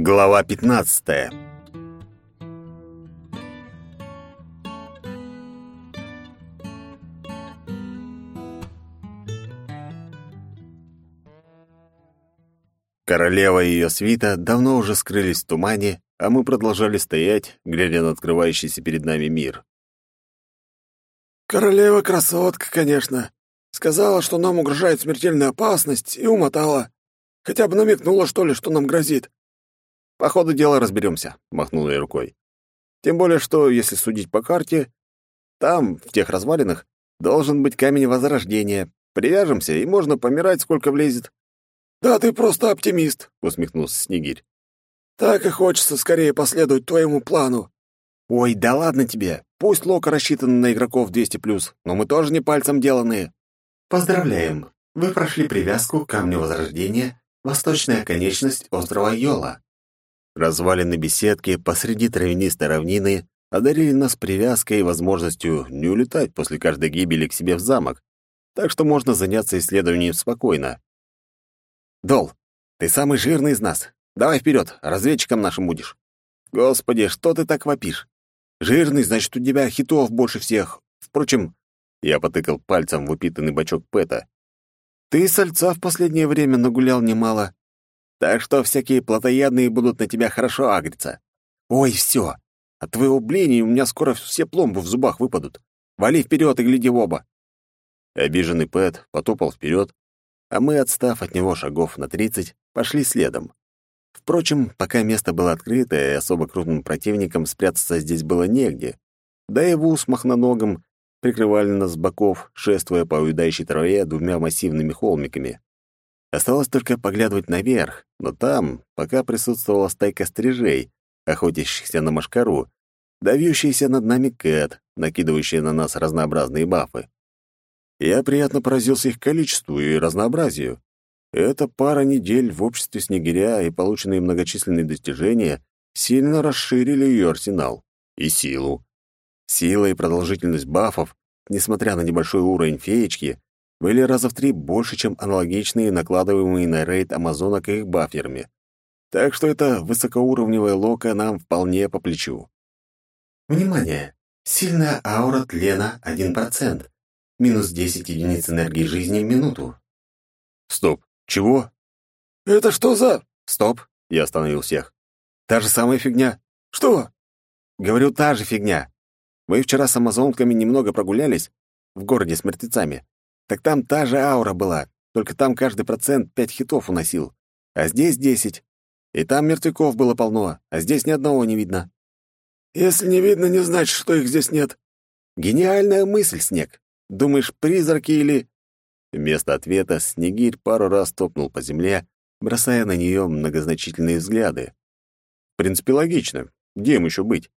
Глава 15. Королева и ее свита давно уже скрылись в тумане, а мы продолжали стоять, глядя на открывающийся перед нами мир. «Королева красотка, конечно. Сказала, что нам угрожает смертельная опасность, и умотала. Хотя бы намекнула, что ли, что нам грозит». «По ходу дела разберемся», — махнул я рукой. «Тем более, что, если судить по карте, там, в тех развалинах, должен быть камень возрождения. Привяжемся, и можно помирать, сколько влезет». «Да ты просто оптимист», — усмехнулся Снегирь. «Так и хочется скорее последовать твоему плану». «Ой, да ладно тебе. Пусть лока рассчитана на игроков 200+, но мы тоже не пальцем деланные». «Поздравляем! Вы прошли привязку к Камню Возрождения, восточная конечность острова Йола». Развалины беседки посреди травянистой равнины одарили нас привязкой и возможностью не улетать после каждой гибели к себе в замок, так что можно заняться исследованием спокойно. «Дол, ты самый жирный из нас. Давай вперед, разведчиком нашим будешь». «Господи, что ты так вопишь? Жирный, значит, у тебя хитов больше всех. Впрочем, я потыкал пальцем в упитанный бачок Пэта. Ты сальца в последнее время нагулял немало. Так что всякие плотоядные будут на тебя хорошо агриться. Ой, все. От твоего бления у меня скоро все пломбы в зубах выпадут. Вали вперед и гляди в оба. Обиженный Пэт потопал вперед, а мы, отстав от него шагов на тридцать, пошли следом. Впрочем, пока место было открыто и особо крупным противникам спрятаться здесь было негде, да и Ву с махноногом прикрывали нас с боков, шествуя по уедающей траве двумя массивными холмиками. Осталось только поглядывать наверх, но там пока присутствовала стайка стрижей, охотящихся на машкару, давящийся над нами кэт, накидывающие на нас разнообразные бафы. Я приятно поразился их количеству и разнообразию. Эта пара недель в обществе снегиря и полученные многочисленные достижения сильно расширили ее арсенал и силу. Сила и продолжительность бафов, несмотря на небольшой уровень феечки, были раза в три больше, чем аналогичные, накладываемые на рейд амазонок их баферами. Так что эта высокоуровневая лока нам вполне по плечу. Внимание! Сильная аура тлена 1%. Минус 10 единиц энергии жизни в минуту. Стоп, чего? Это что за... Стоп, я остановил всех. Та же самая фигня. Что? Говорю, та же фигня. Мы вчера с амазонками немного прогулялись в городе с мертвецами. Так там та же аура была, только там каждый процент пять хитов уносил, а здесь десять. И там мертвяков было полно, а здесь ни одного не видно. Если не видно, не значит, что их здесь нет. Гениальная мысль, Снег. Думаешь, призраки или... Вместо ответа Снегирь пару раз топнул по земле, бросая на нее многозначительные взгляды. В принципе, логично. Где им еще быть?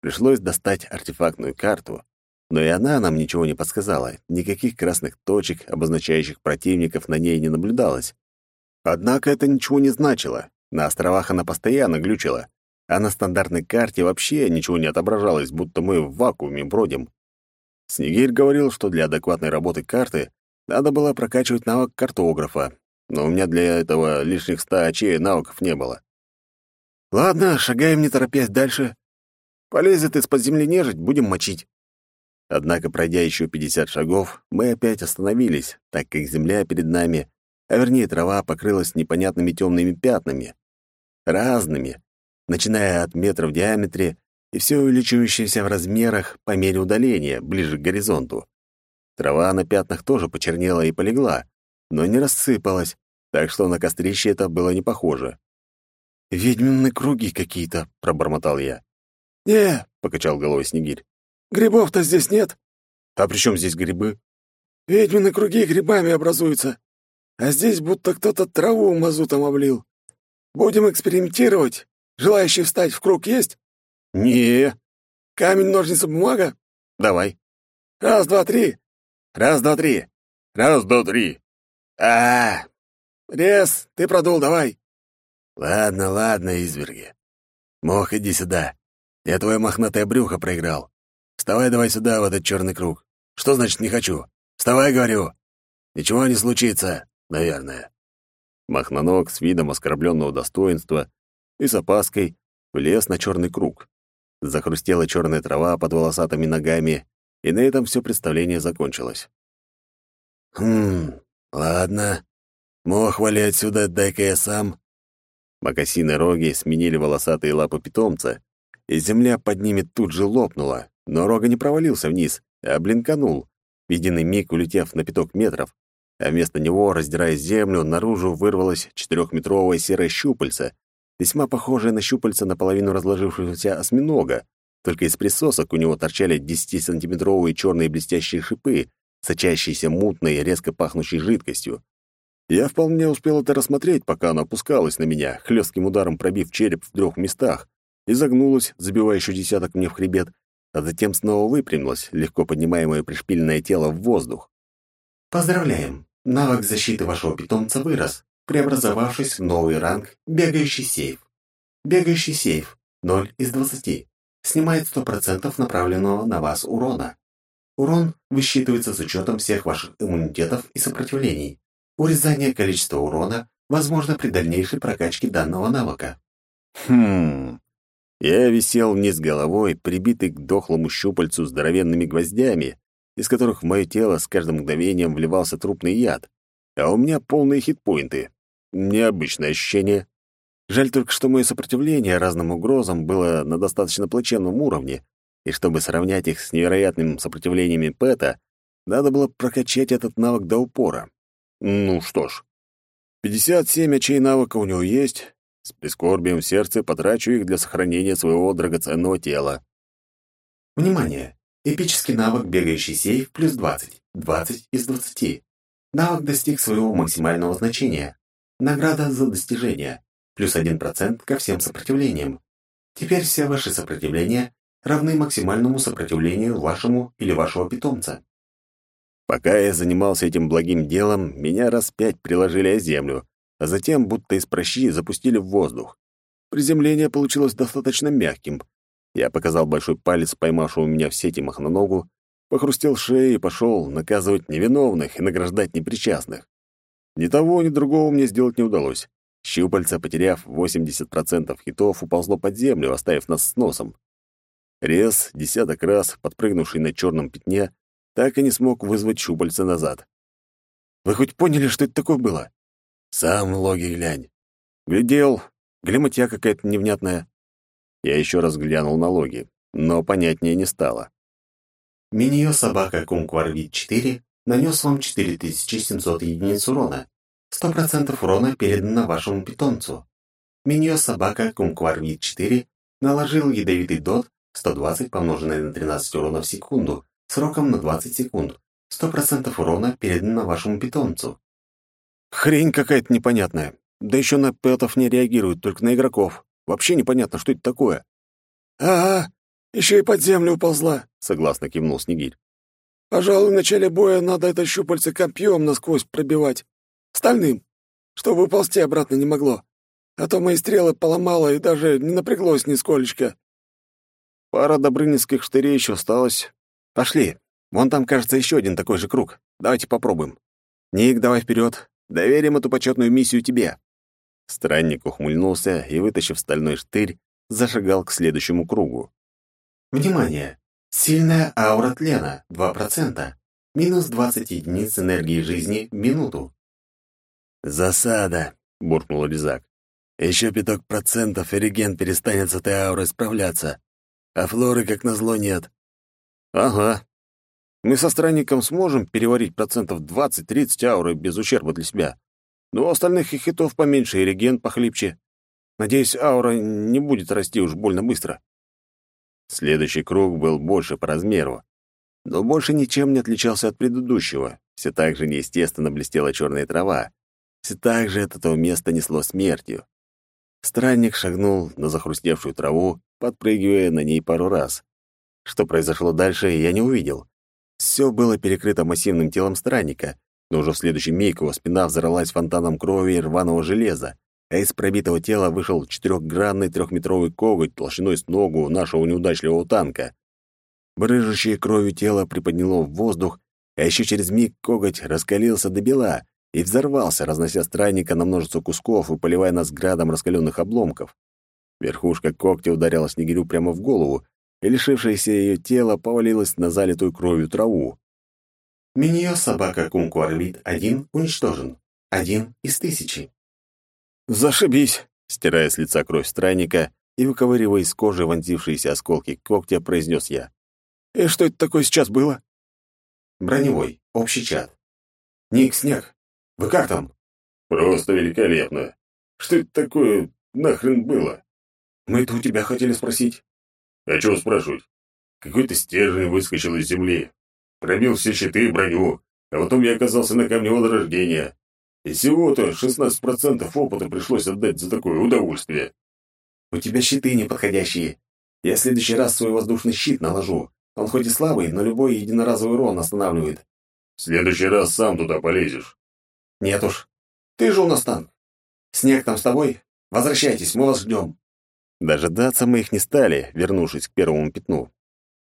Пришлось достать артефактную карту, но и она нам ничего не подсказала. Никаких красных точек, обозначающих противников, на ней не наблюдалось. Однако это ничего не значило. На островах она постоянно глючила, а на стандартной карте вообще ничего не отображалось, будто мы в вакууме бродим. Снегирь говорил, что для адекватной работы карты надо было прокачивать навык картографа, но у меня для этого лишних ста очей навыков не было. Ладно, шагаем не торопясь дальше. Полезет из-под земли нежить, будем мочить. Однако, пройдя еще 50 шагов, мы опять остановились, так как земля перед нами, а вернее трава, покрылась непонятными темными пятнами. Разными, начиная от метра в диаметре и все увеличивающееся в размерах по мере удаления, ближе к горизонту. Трава на пятнах тоже почернела и полегла, но не рассыпалась, так что на кострище это было не похоже. «Ведьмины круги какие-то», — пробормотал я. «Не», — покачал головой Снегирь. «Грибов-то здесь нет». «А при чем здесь грибы?» «Ведьмины круги грибами образуются, а здесь будто кто-то траву мазутом облил. Будем экспериментировать. Желающий встать в круг есть?» «Не». «Камень, ножницы, бумага?» «Давай». «Раз, два, три». «Раз, два, три». «Раз, два, три». а, -а, -а. Рез, ты продул, давай». «Ладно, ладно, изверги. Мох, иди сюда. Я твое мохнатое брюхо проиграл. Вставай давай сюда, в этот черный круг. Что значит «не хочу»? Вставай, говорю. Ничего не случится, наверное. Махноног с видом оскорбленного достоинства и с опаской влез на черный круг. Захрустела черная трава под волосатыми ногами, и на этом все представление закончилось. «Хм, ладно. Мох вали отсюда, дай-ка я сам». Макосины роги сменили волосатые лапы питомца, и земля под ними тут же лопнула, но рога не провалился вниз, а блинканул, в единый миг улетев на пяток метров, а вместо него, раздирая землю, наружу вырвалось четырехметровое серое щупальце, весьма похожее на щупальце наполовину разложившегося осьминога, только из присосок у него торчали 10-сантиметровые черные блестящие шипы, сочащиеся мутной, резко пахнущей жидкостью. Я вполне успел это рассмотреть, пока она опускалась на меня, хлестким ударом пробив череп в трех местах, и загнулась, забивая еще десяток мне в хребет, а затем снова выпрямилась, легко поднимаемое пришпиленное тело в воздух. Поздравляем! Навык защиты вашего питомца вырос, преобразовавшись в новый ранг «Бегающий сейф». Бегающий сейф 0 из 20. Снимает 100% направленного на вас урона. Урон высчитывается с учетом всех ваших иммунитетов и сопротивлений. Урезание количества урона возможно при дальнейшей прокачке данного навыка. Хм. Я висел вниз головой, прибитый к дохлому щупальцу здоровенными гвоздями, из которых в мое тело с каждым мгновением вливался трупный яд, а у меня полные хитпоинты. Необычное ощущение. Жаль только, что мое сопротивление разным угрозам было на достаточно плачевном уровне, и чтобы сравнять их с невероятным сопротивлениями Пэта, надо было прокачать этот навык до упора. Ну что ж, 57 очей навыка у него есть. С прискорбием в сердце потрачу их для сохранения своего драгоценного тела. Внимание! Эпический навык «Бегающий сейф» плюс 20. 20 из 20. Навык достиг своего максимального значения. Награда за достижение. Плюс 1% ко всем сопротивлениям. Теперь все ваши сопротивления равны максимальному сопротивлению вашему или вашего питомца. Пока я занимался этим благим делом, меня раз пять приложили о землю, а затем, будто из прощи, запустили в воздух. Приземление получилось достаточно мягким. Я показал большой палец поймавшему меня в сети махноногу, похрустел шеей и пошел наказывать невиновных и награждать непричастных. Ни того, ни другого мне сделать не удалось. Щупальца, потеряв 80% хитов, уползло под землю, оставив нас с носом. Рез, десяток раз, подпрыгнувший на черном пятне, так и не смог вызвать щупальца назад. «Вы хоть поняли, что это такое было?» «Сам логи глянь». «Глядел. Глиматья какая-то невнятная». Я еще раз глянул на логи, но понятнее не стало. Миньо собака Кумкварвит 4 нанес вам 4700 единиц урона. 100% урона передано вашему питомцу. Миньо собака Кумкварвит 4 наложил ядовитый дот 120 помноженное на 13 урона в секунду, сроком на 20 секунд. 100% урона передано вашему питомцу. Хрень какая-то непонятная. Да еще на пэтов не реагируют, только на игроков. Вообще непонятно, что это такое. «Ага, еще и под землю уползла», — согласно кивнул Снегирь. «Пожалуй, в начале боя надо это щупальце копьем насквозь пробивать. Стальным, чтобы уползти обратно не могло. А то мои стрелы поломало и даже не напряглось нисколечко». Пара добрынинских штырей еще осталось. Пошли. Вон там, кажется, еще один такой же круг. Давайте попробуем. Ник, давай вперед. Доверим эту почетную миссию тебе. Странник ухмыльнулся и, вытащив стальной штырь, зашагал к следующему кругу. Внимание! Сильная аура тлена 2%. Минус 20 единиц энергии жизни в минуту. «Засада!» — буркнул Резак. «Еще пяток процентов, и реген перестанет с этой аурой справляться. А флоры, как назло, нет». «Ага. Мы со странником сможем переварить процентов 20-30 ауры без ущерба для себя. Но у остальных и хитов поменьше, и реген похлипче. Надеюсь, аура не будет расти уж больно быстро». Следующий круг был больше по размеру, но больше ничем не отличался от предыдущего. Все так же неестественно блестела черная трава. Все так же от этого места несло смертью. Странник шагнул на захрустевшую траву, подпрыгивая на ней пару раз. Что произошло дальше, я не увидел. Все было перекрыто массивным телом странника, но уже в следующий миг его спина взорвалась фонтаном крови и рваного железа, а из пробитого тела вышел четырехгранный трехметровый коготь толщиной с ногу нашего неудачливого танка. Брыжущее кровью тело приподняло в воздух, а еще через миг коготь раскалился до бела и взорвался, разнося странника на множество кусков и поливая нас градом раскаленных обломков. Верхушка когтя ударила снегирю прямо в голову, и лишившееся ее тело повалилось на залитую кровью траву. Миньо собака Кунку Орбит один уничтожен. Один из тысячи. «Зашибись!» — стирая с лица кровь странника и выковыривая из кожи вонзившиеся осколки когтя, произнес я. «И что это такое сейчас было?» Броневой. Общий чат. Ник Снег. Вы как там? Просто великолепно. Что это такое нахрен было? Мы-то у тебя хотели спросить. А чего спрашивать? Какой-то стержень выскочил из земли. Пробил все щиты и броню, а потом я оказался на камне возрождения. И всего-то 16% опыта пришлось отдать за такое удовольствие. У тебя щиты неподходящие. Я в следующий раз свой воздушный щит наложу. Он хоть и слабый, но любой единоразовый урон останавливает. В следующий раз сам туда полезешь. Нет уж. Ты же у нас танк. Снег там с тобой? Возвращайтесь, мы вас ждем. Дожидаться мы их не стали, вернувшись к первому пятну.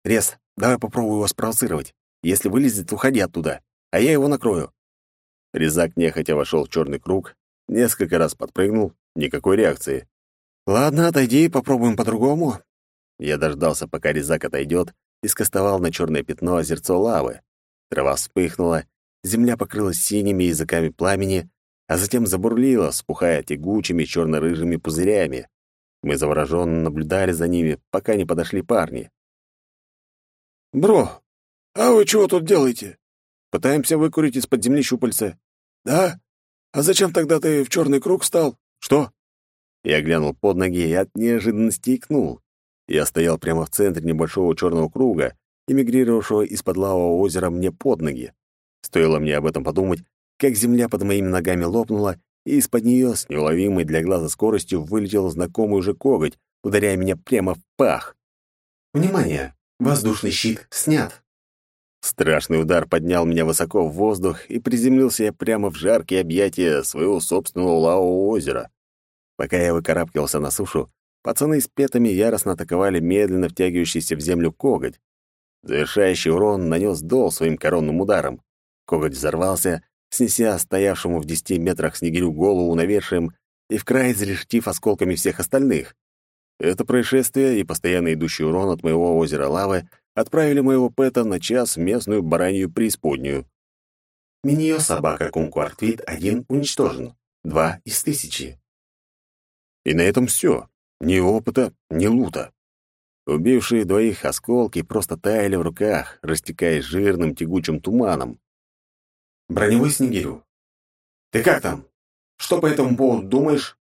Рез, давай попробую его спровоцировать. Если вылезет, уходи оттуда, а я его накрою. Резак нехотя вошел в черный круг, несколько раз подпрыгнул, никакой реакции. Ладно, отойди, попробуем по-другому. Я дождался, пока резак отойдет, и скостовал на черное пятно озерцо лавы. Трава вспыхнула, земля покрылась синими языками пламени, а затем забурлила, спухая тягучими черно-рыжими пузырями. Мы завороженно наблюдали за ними, пока не подошли парни. «Бро, а вы чего тут делаете?» «Пытаемся выкурить из-под земли щупальца». «Да? А зачем тогда ты в черный круг стал?» «Что?» Я глянул под ноги и от неожиданности икнул. Я стоял прямо в центре небольшого черного круга, эмигрировавшего из-под лавового озера мне под ноги. Стоило мне об этом подумать, как земля под моими ногами лопнула, и из-под нее с неуловимой для глаза скоростью вылетел знакомый уже коготь, ударяя меня прямо в пах. «Внимание! Воздушный щит снят!» Страшный удар поднял меня высоко в воздух и приземлился я прямо в жаркие объятия своего собственного лавового озера. Пока я выкарабкивался на сушу, Пацаны с петами яростно атаковали медленно втягивающийся в землю коготь. Завершающий урон нанес дол своим коронным ударом. Коготь взорвался, снеся стоявшему в десяти метрах снегирю голову навершием и в край зарештив осколками всех остальных. Это происшествие и постоянно идущий урон от моего озера лавы отправили моего Пэта на час в местную баранью преисподнюю. Миньо собака Кункуартвит один уничтожен. Два из тысячи. И на этом все. Ни опыта, ни лута. Убившие двоих осколки просто таяли в руках, растекаясь жирным тягучим туманом. Броневой снегирю. Ты как там? Что по этому поводу думаешь?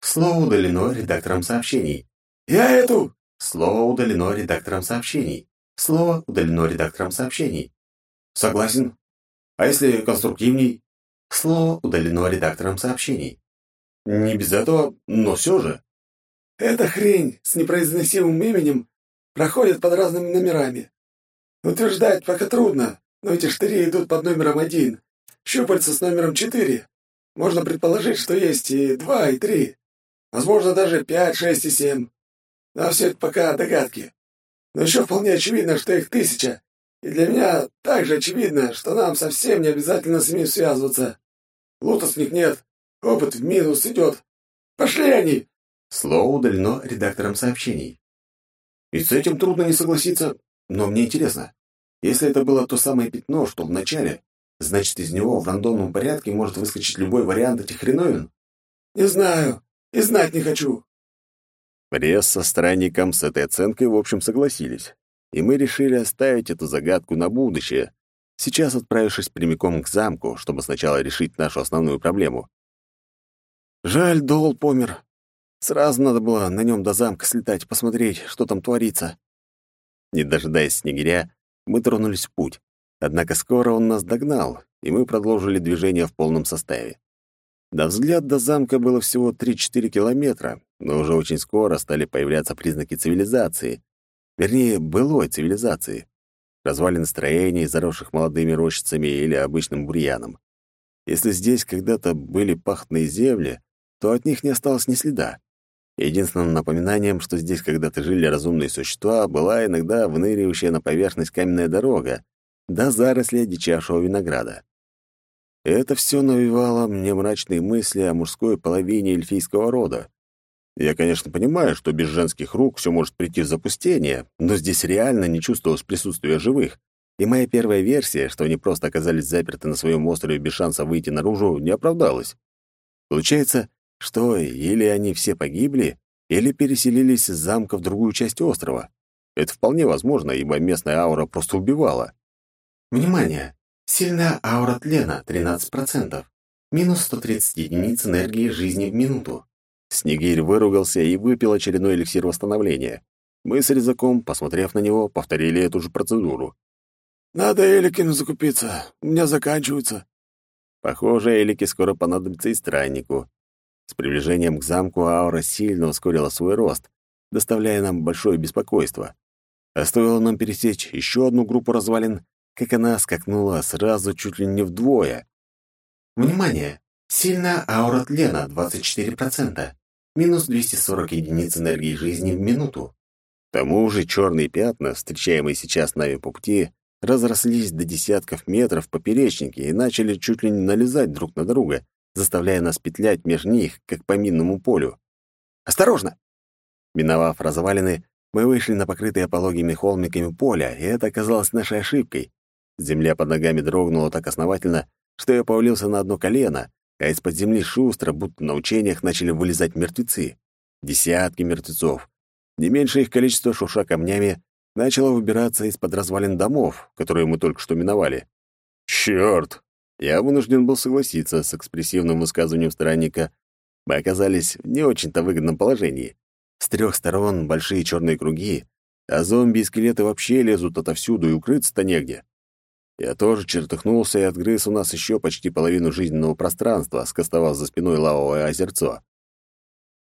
Слово удалено редактором сообщений. Я эту! Слово удалено редактором сообщений. Слово удалено редактором сообщений. Согласен. А если конструктивней? Слово удалено редактором сообщений. Не без этого, но все же. Эта хрень с непроизносимым именем проходит под разными номерами. Утверждать пока трудно, но эти штыри идут под номером один, щупальца с номером четыре. Можно предположить, что есть и два, и три. Возможно, даже пять, шесть и семь. Но все это пока догадки. Но еще вполне очевидно, что их тысяча. И для меня также очевидно, что нам совсем не обязательно с ними связываться. Лута с них нет, опыт в минус идет. Пошли они! Слово удалено редактором сообщений. И с этим трудно не согласиться, но мне интересно. Если это было то самое пятно, что в начале, значит, из него в рандомном порядке может выскочить любой вариант этих хреновин? Не знаю, и знать не хочу. Рез со странником с этой оценкой, в общем, согласились. И мы решили оставить эту загадку на будущее, сейчас отправившись прямиком к замку, чтобы сначала решить нашу основную проблему. Жаль, Дол помер. Сразу надо было на нем до замка слетать, посмотреть, что там творится. Не дожидаясь снегиря, мы тронулись в путь. Однако скоро он нас догнал, и мы продолжили движение в полном составе. До взгляд до замка было всего 3-4 километра, но уже очень скоро стали появляться признаки цивилизации. Вернее, былой цивилизации. Развалины строений, заросших молодыми рощицами или обычным бурьяном. Если здесь когда-то были пахтные земли, то от них не осталось ни следа. Единственным напоминанием, что здесь когда-то жили разумные существа, была иногда выныривающая на поверхность каменная дорога, да заросли одичавшего винограда. Это все навевало мне мрачные мысли о мужской половине эльфийского рода. Я, конечно, понимаю, что без женских рук все может прийти в запустение, но здесь реально не чувствовалось присутствия живых. И моя первая версия, что они просто оказались заперты на своем острове без шанса выйти наружу, не оправдалась. Получается, что или они все погибли, или переселились из замка в другую часть острова. Это вполне возможно, ибо местная аура просто убивала. Внимание! Сильная аура тлена 13%. Минус 130 единиц энергии жизни в минуту. Снегирь выругался и выпил очередной эликсир восстановления. Мы с резаком, посмотрев на него, повторили эту же процедуру. «Надо эликами закупиться. У меня заканчиваются». Похоже, элики скоро понадобятся и страннику. С приближением к замку аура сильно ускорила свой рост, доставляя нам большое беспокойство. А стоило нам пересечь еще одну группу развалин, как она скакнула сразу чуть ли не вдвое. Внимание! Сильная аура тлена 24%. Минус 240 единиц энергии жизни в минуту. К тому же черные пятна, встречаемые сейчас нами по пути, разрослись до десятков метров в поперечнике и начали чуть ли не налезать друг на друга, заставляя нас петлять между них, как по минному полю. «Осторожно!» Миновав развалины, мы вышли на покрытые пологими холмиками поля, и это оказалось нашей ошибкой. Земля под ногами дрогнула так основательно, что я повалился на одно колено, а из-под земли шустро, будто на учениях, начали вылезать мертвецы. Десятки мертвецов. Не меньше их количество шуша камнями начало выбираться из-под развалин домов, которые мы только что миновали. Чёрт! Я вынужден был согласиться с экспрессивным высказыванием странника. Мы оказались в не очень-то выгодном положении. С трех сторон большие черные круги, а зомби и скелеты вообще лезут отовсюду, и укрыться-то негде. Я тоже чертыхнулся и отгрыз у нас еще почти половину жизненного пространства, скостовав за спиной лавовое озерцо.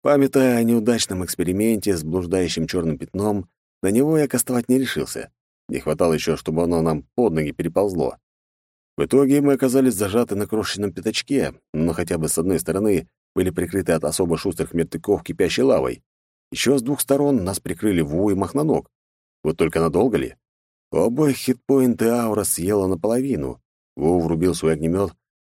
Памятая о неудачном эксперименте с блуждающим черным пятном, на него я кастовать не решился. Не хватало еще, чтобы оно нам под ноги переползло. В итоге мы оказались зажаты на крошечном пятачке, но хотя бы с одной стороны были прикрыты от особо шустрых мертвяков кипящей лавой. Еще с двух сторон нас прикрыли Ву и Махноног. Вот только надолго ли? У обоих хитпоинты аура съела наполовину. Ву врубил свой огнемет,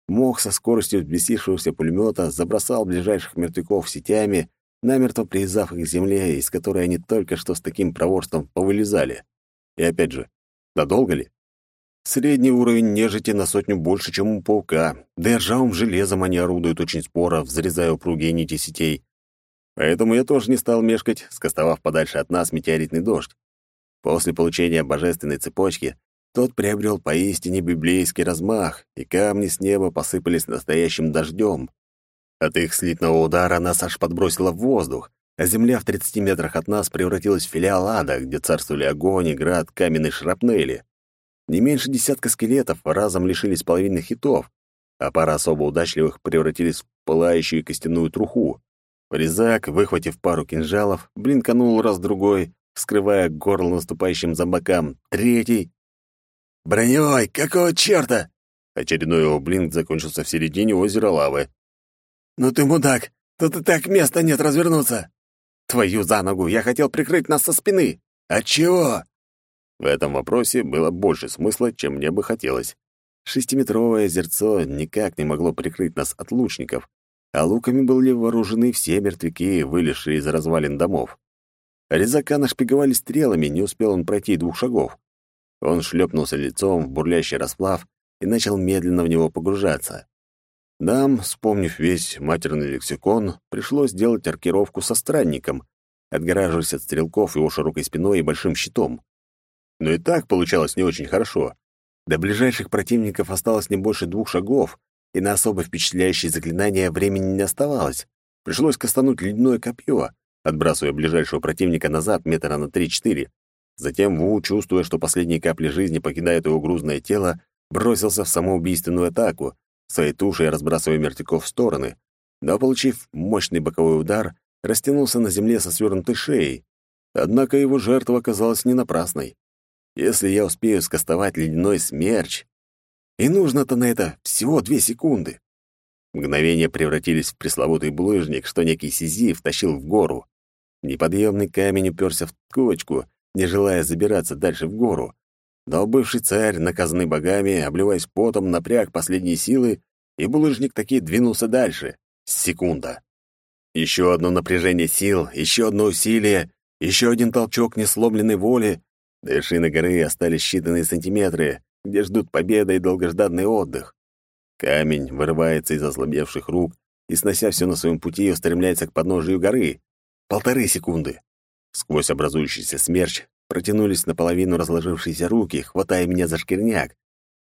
мог со скоростью взбесившегося пулемета забросал ближайших мертвяков сетями, намертво привязав их к земле, из которой они только что с таким проворством повылезали. И опять же, надолго ли? Средний уровень нежити на сотню больше, чем у паука, да и ржавым железом они орудуют очень споро, взрезая упругие нити сетей. Поэтому я тоже не стал мешкать, скостовав подальше от нас метеоритный дождь. После получения божественной цепочки тот приобрел поистине библейский размах, и камни с неба посыпались настоящим дождем. От их слитного удара нас аж подбросило в воздух, а земля в 30 метрах от нас превратилась в филиал ада, где царствовали огонь и град каменной шрапнели. Не меньше десятка скелетов разом лишились половины хитов, а пара особо удачливых превратились в пылающую костяную труху. Резак, выхватив пару кинжалов, блинканул раз-другой, скрывая горло наступающим зомбакам. Третий. «Бронёй, какого чёрта?» Очередной его блинк закончился в середине озера лавы. «Ну ты мудак! Тут и так места нет развернуться!» «Твою за ногу! Я хотел прикрыть нас со спины!» «От чего?» В этом вопросе было больше смысла, чем мне бы хотелось. Шестиметровое озерцо никак не могло прикрыть нас от лучников, а луками были вооружены все мертвяки, вылезшие из развалин домов. Резака нашпиговали стрелами, не успел он пройти двух шагов. Он шлепнулся лицом в бурлящий расплав и начал медленно в него погружаться. Нам, вспомнив весь матерный лексикон, пришлось сделать аркировку со странником, отгораживаясь от стрелков его широкой спиной и большим щитом. Но и так получалось не очень хорошо. До ближайших противников осталось не больше двух шагов, и на особо впечатляющие заклинания времени не оставалось. Пришлось кастануть ледяное копье, отбрасывая ближайшего противника назад метра на 3-4. Затем Ву, чувствуя, что последние капли жизни покидают его грузное тело, бросился в самоубийственную атаку, своей тушей разбрасывая мертвяков в стороны, но, получив мощный боковой удар, растянулся на земле со свернутой шеей. Однако его жертва оказалась не напрасной. Если я успею скостовать ледяной смерч... И нужно-то на это всего две секунды. Мгновения превратились в пресловутый булыжник, что некий Сизиф тащил в гору. Неподъемный камень уперся в кочку, не желая забираться дальше в гору. Но бывший царь, наказанный богами, обливаясь потом, напряг последние силы, и булыжник таки двинулся дальше. Секунда. Еще одно напряжение сил, еще одно усилие, еще один толчок несломленной воли. До вершины горы остались считанные сантиметры, где ждут победа и долгожданный отдых. Камень вырывается из ослабевших рук и, снося все на своем пути, устремляется к подножию горы. Полторы секунды. Сквозь образующийся смерч протянулись наполовину разложившиеся руки, хватая меня за шкирняк.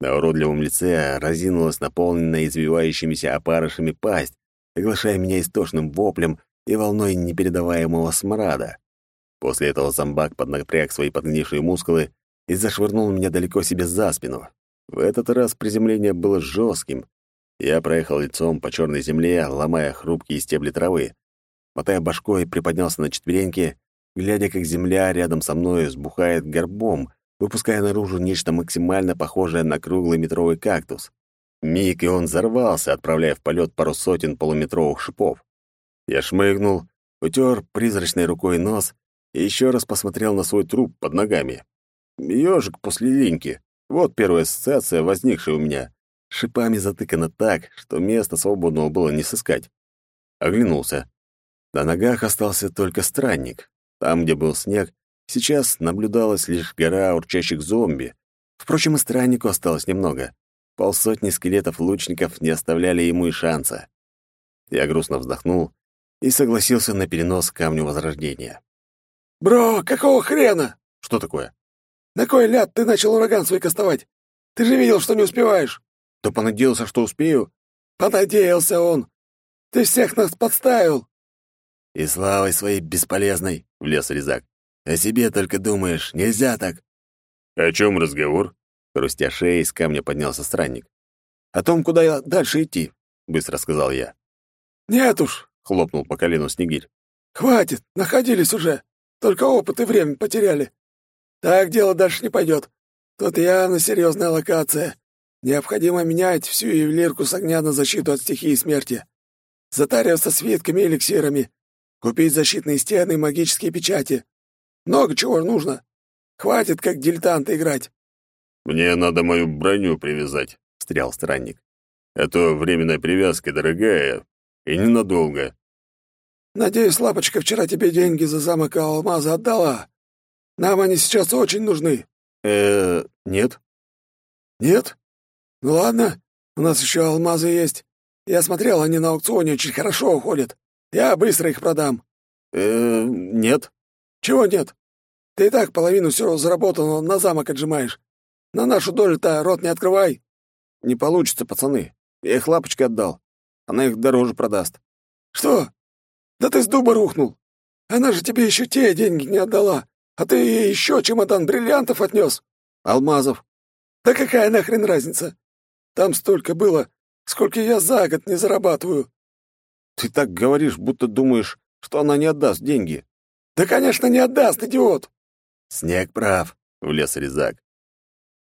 На уродливом лице разинулась наполненная извивающимися опарышами пасть, оглашая меня истошным воплем и волной непередаваемого смрада. После этого зомбак поднапряг свои подгнившие мускулы и зашвырнул меня далеко себе за спину. В этот раз приземление было жестким. Я проехал лицом по черной земле, ломая хрупкие стебли травы. Мотая башкой, приподнялся на четвереньки, глядя, как земля рядом со мной сбухает горбом, выпуская наружу нечто максимально похожее на круглый метровый кактус. Миг, и он взорвался, отправляя в полет пару сотен полуметровых шипов. Я шмыгнул, утер призрачной рукой нос и еще раз посмотрел на свой труп под ногами. Ёжик после линьки. Вот первая ассоциация, возникшая у меня. Шипами затыкано так, что места свободного было не сыскать. Оглянулся. На ногах остался только странник. Там, где был снег, сейчас наблюдалась лишь гора урчащих зомби. Впрочем, и страннику осталось немного. Полсотни скелетов лучников не оставляли ему и шанса. Я грустно вздохнул и согласился на перенос камню Возрождения. «Бро, какого хрена?» «Что такое?» «На кой ляд ты начал ураган свой кастовать? Ты же видел, что не успеваешь!» «То понадеялся, что успею?» «Понадеялся он! Ты всех нас подставил!» «И славой своей бесполезной!» — влез Резак. «О себе только думаешь, нельзя так!» «О чем разговор?» Хрустя шеей, с камня поднялся странник. «О том, куда я дальше идти», — быстро сказал я. «Нет уж», — хлопнул по колену Снегирь. «Хватит, находились уже. Только опыт и время потеряли. Так дело дальше не пойдет. Тут явно серьезная локация. Необходимо менять всю ювелирку с огня на защиту от стихии смерти. Затариваться свитками и эликсирами. Купить защитные стены и магические печати. Много чего нужно. Хватит как дилетанта играть. «Мне надо мою броню привязать», — встрял странник. «А то временная привязка дорогая и ненадолго». «Надеюсь, Лапочка вчера тебе деньги за замок алмаза отдала. Нам они сейчас очень нужны». «Э, нет». «Нет? Ну ладно, у нас еще алмазы есть. Я смотрел, они на аукционе очень хорошо уходят. Я быстро их продам». «Э, нет». «Чего нет? Ты и так половину всего заработанного на замок отжимаешь. На нашу долю-то рот не открывай. Не получится, пацаны. Я их лапочке отдал. Она их дороже продаст. Что? Да ты с дуба рухнул. Она же тебе еще те деньги не отдала, а ты ей еще чемодан бриллиантов отнес. Алмазов. Да какая нахрен разница? Там столько было, сколько я за год не зарабатываю. Ты так говоришь, будто думаешь, что она не отдаст деньги. Да, конечно, не отдаст, идиот. Снег прав, влез Резак.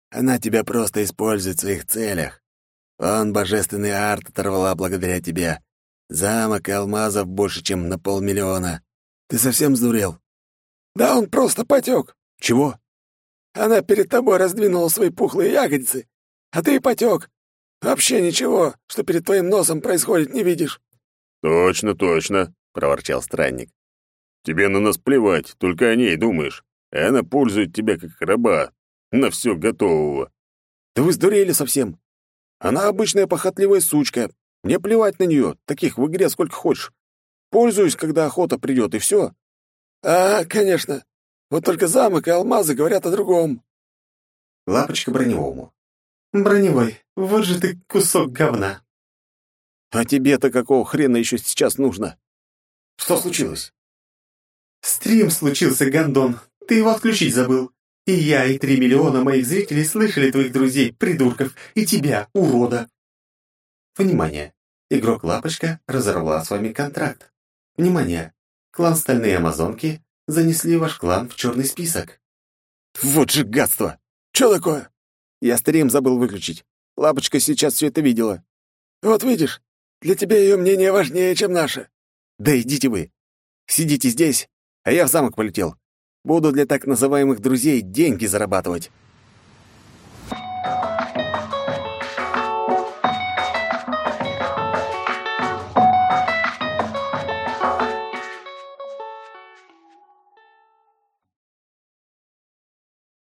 Она тебя просто использует в своих целях. Он божественный арт оторвала благодаря тебе. Замок и алмазов больше, чем на полмиллиона. Ты совсем сдурел? Да он просто потек. Чего? Она перед тобой раздвинула свои пухлые ягодицы, а ты и потек. Вообще ничего, что перед твоим носом происходит, не видишь. Точно, точно, проворчал странник. Тебе на нас плевать, только о ней думаешь. Она пользует тебя как раба, на все готового. Да вы сдурели совсем. Она обычная похотливая сучка. Мне плевать на нее, таких в игре сколько хочешь. Пользуюсь, когда охота придет, и все. А, конечно. Вот только замок и алмазы говорят о другом. Лапочка броневому. Броневой, вот же ты кусок говна. А тебе-то какого хрена еще сейчас нужно? Что случилось? Стрим случился, Гондон. Ты его отключить забыл. И я, и три миллиона моих зрителей слышали твоих друзей, придурков, и тебя, урода. Внимание! Игрок Лапочка разорвала с вами контракт. Внимание! Клан Стальные Амазонки занесли ваш клан в черный список. Вот же гадство! Что такое? Я стрим забыл выключить. Лапочка сейчас все это видела. Вот видишь, для тебя ее мнение важнее, чем наше. Да идите вы. Сидите здесь, а я в замок полетел. Буду для так называемых друзей деньги зарабатывать.